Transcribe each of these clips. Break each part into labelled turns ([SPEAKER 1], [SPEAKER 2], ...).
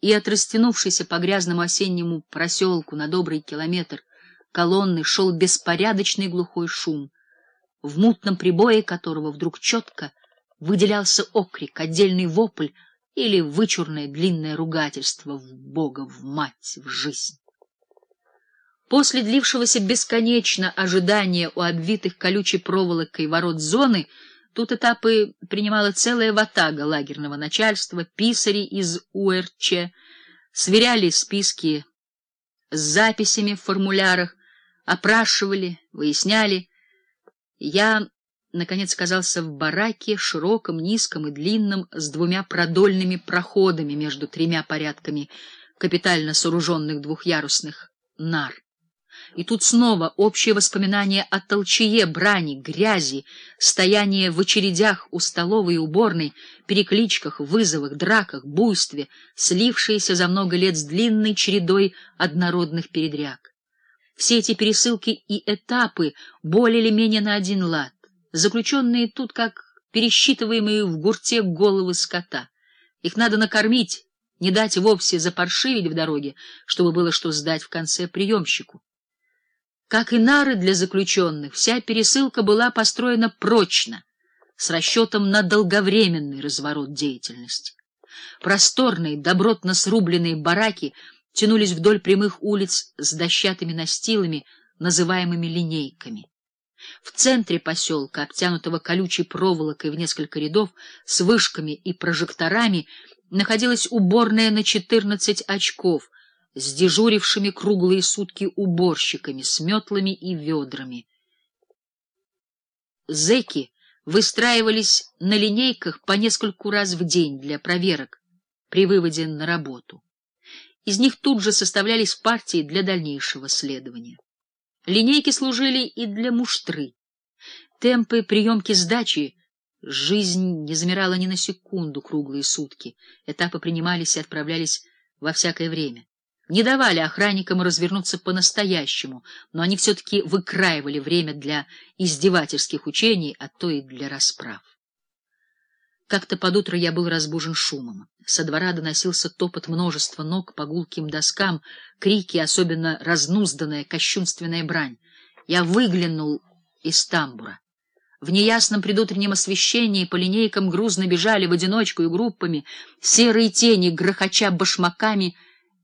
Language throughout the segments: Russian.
[SPEAKER 1] и от растянувшейся по грязному осеннему проселку на добрый километр колонны шел беспорядочный глухой шум, в мутном прибое которого вдруг четко выделялся окрик, отдельный вопль или вычурное длинное ругательство в Бога, в мать, в жизнь. После длившегося бесконечно ожидания у обвитых колючей проволокой ворот зоны тут этапы принимала целая ватага лагерного начальства, писари из УРЧ, сверяли списки с записями в формулярах, опрашивали, выясняли. Я, наконец, оказался в бараке, широком, низком и длинном, с двумя продольными проходами между тремя порядками капитально сооруженных двухъярусных нар. И тут снова общее воспоминание о толчее, брани, грязи, стояние в очередях у столовой и уборной, перекличках, вызовах, драках, буйстве, слившиеся за много лет с длинной чередой однородных передряг. Все эти пересылки и этапы более или менее на один лад, заключенные тут как пересчитываемые в гурте головы скота. Их надо накормить, не дать вовсе запаршивить в дороге, чтобы было что сдать в конце приемщику. Как и нары для заключенных, вся пересылка была построена прочно, с расчетом на долговременный разворот деятельности. Просторные, добротно срубленные бараки тянулись вдоль прямых улиц с дощатыми настилами, называемыми линейками. В центре поселка, обтянутого колючей проволокой в несколько рядов, с вышками и прожекторами, находилась уборная на четырнадцать очков — с дежурившими круглые сутки уборщиками, с метлами и ведрами. Зеки выстраивались на линейках по нескольку раз в день для проверок при выводе на работу. Из них тут же составлялись партии для дальнейшего следования. Линейки служили и для муштры. Темпы приемки сдачи Жизнь не замирала ни на секунду круглые сутки. Этапы принимались и отправлялись во всякое время не давали охранникам развернуться по-настоящему, но они все-таки выкраивали время для издевательских учений, а то и для расправ. Как-то под утро я был разбужен шумом. Со двора доносился топот множества ног по гулким доскам, крики, особенно разнузданная, кощунственная брань. Я выглянул из тамбура. В неясном предутреннем освещении по линейкам грузно бежали в одиночку и группами серые тени, грохоча башмаками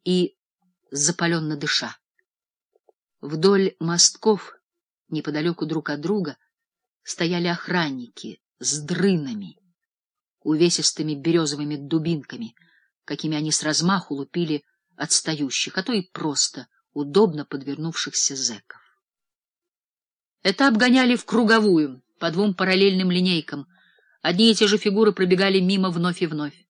[SPEAKER 1] и запаленно дыша. Вдоль мостков, неподалеку друг от друга, стояли охранники с дрынами, увесистыми березовыми дубинками, какими они с размаху лупили отстающих, а то и просто удобно подвернувшихся зэков. Это обгоняли в круговую, по двум параллельным линейкам. Одни и те же фигуры пробегали мимо вновь и вновь.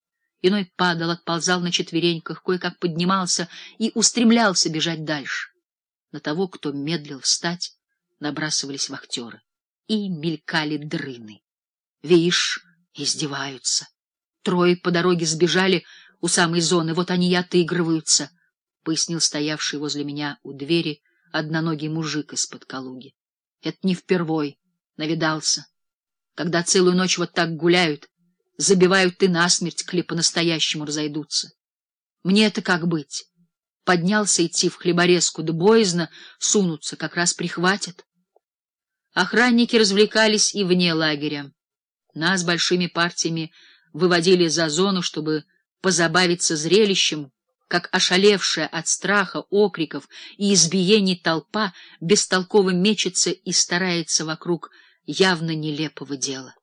[SPEAKER 1] Иной падал, отползал на четвереньках, кое-как поднимался и устремлялся бежать дальше. На того, кто медлил встать, набрасывались вахтеры. И мелькали дрыны. Вишь, издеваются. Трое по дороге сбежали у самой зоны, вот они и отыгрываются, — пояснил стоявший возле меня у двери одноногий мужик из-под Калуги. Это не впервой, навидался. Когда целую ночь вот так гуляют, забивают ты насмерть, коли по-настоящему разойдутся. Мне это как быть? Поднялся идти в хлеборезку, да боязно сунуться, как раз прихватят. Охранники развлекались и вне лагеря. Нас большими партиями выводили за зону, чтобы позабавиться зрелищем, как ошалевшая от страха, окриков и избиений толпа бестолково мечется и старается вокруг явно нелепого дела.